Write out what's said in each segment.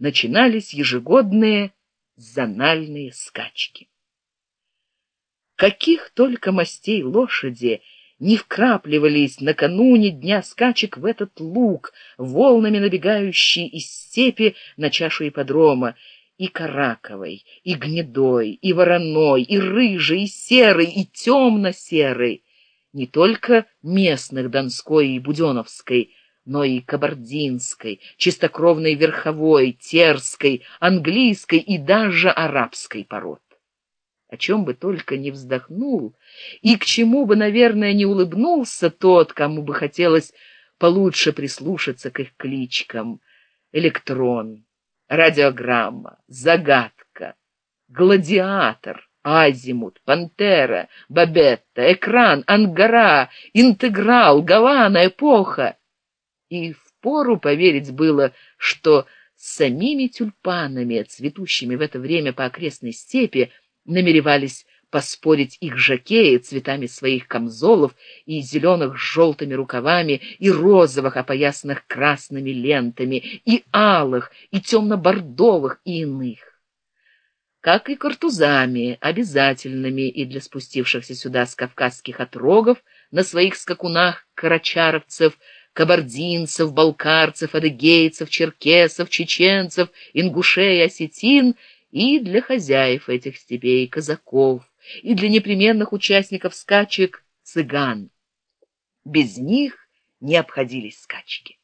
начинались ежегодные зональные скачки. Каких только мастей лошади не вкрапливались накануне дня скачек в этот луг, волнами набегающий из степи на чашу ипподрома, и караковой, и гнедой, и вороной, и рыжий, и серый, и темно-серый, не только местных Донской и Буденовской, но и кабардинской, чистокровной верховой, терской, английской и даже арабской пород. О чем бы только не вздохнул, и к чему бы, наверное, не улыбнулся тот, кому бы хотелось получше прислушаться к их кличкам. Электрон, радиограмма, загадка, гладиатор, азимут, пантера, бабетта, экран, ангара, интеграл, гавана, эпоха. И впору поверить было, что самими тюльпанами, цветущими в это время по окрестной степи, намеревались поспорить их жакеи цветами своих камзолов и зеленых с желтыми рукавами, и розовых, опоясанных красными лентами, и алых, и темно-бордовых, и иных. Как и картузами, обязательными и для спустившихся сюда с кавказских отрогов на своих скакунах карачаровцев, кабардинцев, балкарцев, адыгейцев, черкесов, чеченцев, ингушей, осетин и для хозяев этих степей, казаков, и для непременных участников скачек цыган. Без них не обходились скачки.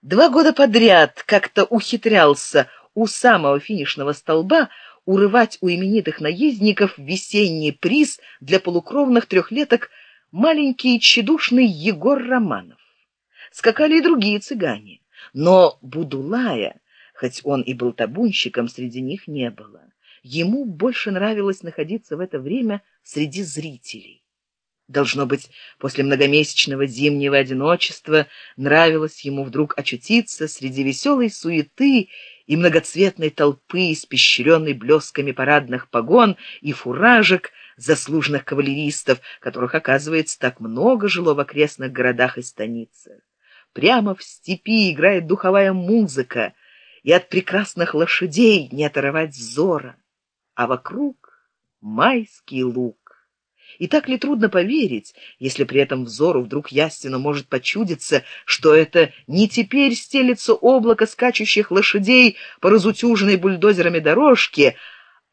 Два года подряд как-то ухитрялся у самого финишного столба урывать у именитых наездников весенний приз для полукровных трехлеток маленький тщедушный Егор Романов. Скакали и другие цыгане, но Будулая, хоть он и был табунщиком, среди них не было ему больше нравилось находиться в это время среди зрителей. Должно быть, после многомесячного зимнего одиночества нравилось ему вдруг очутиться среди веселой суеты и многоцветной толпы, испещренной блесками парадных погон и фуражек заслуженных кавалеристов, которых, оказывается, так много жило в окрестных городах и станицах. Прямо в степи играет духовая музыка, и от прекрасных лошадей не оторвать взора а вокруг майский луг. И так ли трудно поверить, если при этом взору вдруг ясно может почудиться, что это не теперь стелится облако скачущих лошадей по разутюженной бульдозерами дорожке,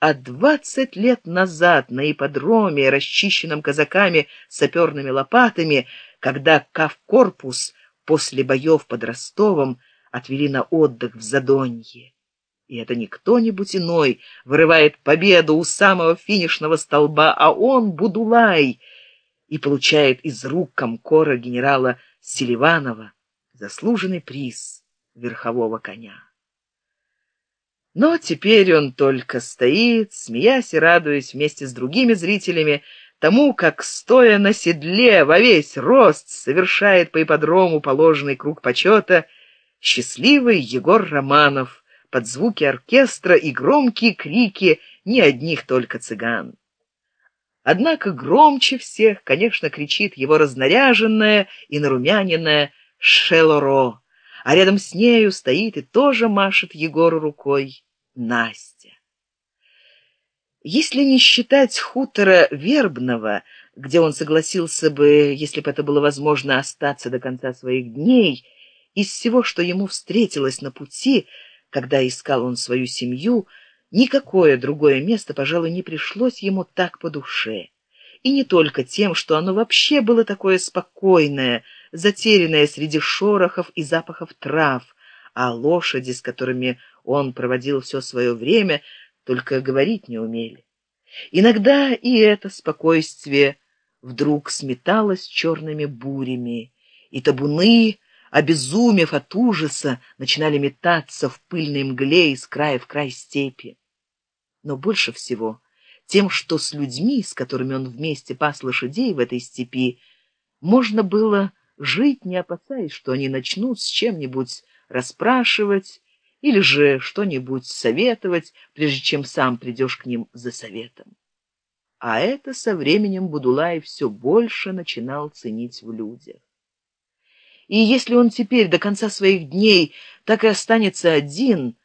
а двадцать лет назад на ипподроме, расчищенном казаками саперными лопатами, когда Кавкорпус после боев под Ростовом отвели на отдых в Задонье. И это не кто-нибудь иной вырывает победу у самого финишного столба, а он, Будулай, и получает из рук комкора генерала Селиванова заслуженный приз верхового коня. Но теперь он только стоит, смеясь и радуясь вместе с другими зрителями тому, как, стоя на седле во весь рост, совершает по ипподрому положенный круг почета счастливый Егор Романов — под звуки оркестра и громкие крики не одних только цыган. Однако громче всех, конечно, кричит его разнаряженная и нарумяненная Шелоро, а рядом с нею стоит и тоже машет Егору рукой Настя. Если не считать хутора Вербного, где он согласился бы, если бы это было возможно, остаться до конца своих дней, из всего, что ему встретилось на пути, когда искал он свою семью, никакое другое место, пожалуй, не пришлось ему так по душе. И не только тем, что оно вообще было такое спокойное, затерянное среди шорохов и запахов трав, а лошади, с которыми он проводил все свое время, только говорить не умели. Иногда и это спокойствие вдруг сметалось черными бурями, и табуны обезумев от ужаса, начинали метаться в пыльной мгле из края в край степи. Но больше всего тем, что с людьми, с которыми он вместе пас лошадей в этой степи, можно было жить, не опасаясь, что они начнут с чем-нибудь расспрашивать или же что-нибудь советовать, прежде чем сам придешь к ним за советом. А это со временем Будулай все больше начинал ценить в людях. И если он теперь до конца своих дней так и останется один